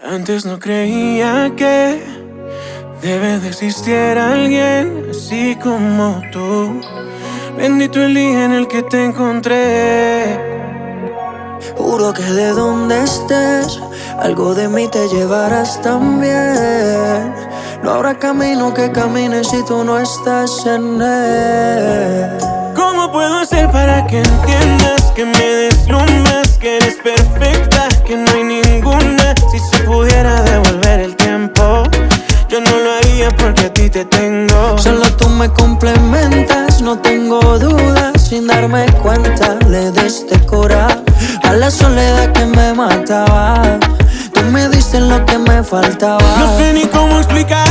Antes no creía que debe de existir alguien así como tú. Bendito el día en el que te encontré. Juro que de donde estés, algo de mí te llevarás también. No habrá camino que camine si tú no estás en él. ¿Cómo puedo hacer para que entiendas que me deslumbras, que eres perfecta, yo no lo haría porque a ti te tengo. Solo tú me complementas, no tengo dudas, sin darme cuenta le diste cura a la soledad que me mataba. Tú me diste lo que me faltaba. No sé ni cómo explicar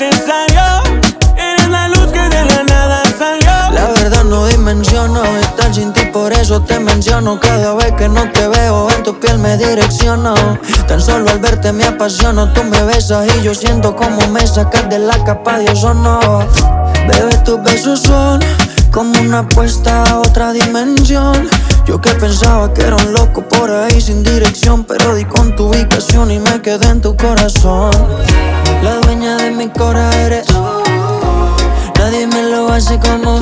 Eres la luz que de la nada salió. La verdad no dimensiono estar sin ti, por eso te menciono. Cada vez que no te veo, en tu piel me direcciono. Tan solo al verte me apasiono. Tú me besas y yo siento como me sacas de la capa, Dios o no. Bebé, tus besos son como una apuesta a otra dimensión. Que pensaba que era un loco por ahí sin dirección, pero di con tu ubicación y me quedé en tu corazón. La dueña de mi cora eres. Nadie me lo hace como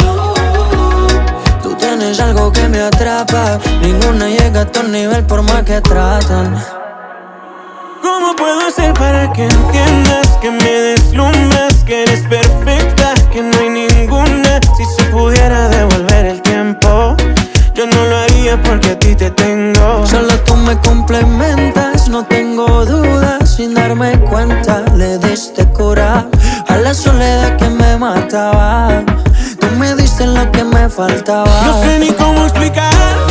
Tú tienes algo que me atrapa. Ninguna llega a tu nivel por más que tratan. ¿Cómo puedo hacer para que entiendas cura a la soledad que me mataba. Tú me diste lo que me faltaba. No sé ni cómo explicar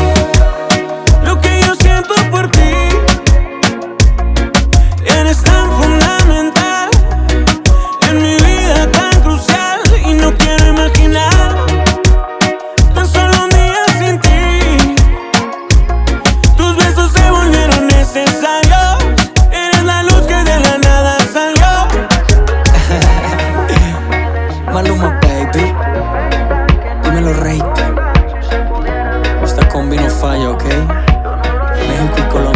mismo, baby. Dímelo, rey. Esta combi no falla, ¿ok? México y Colombia.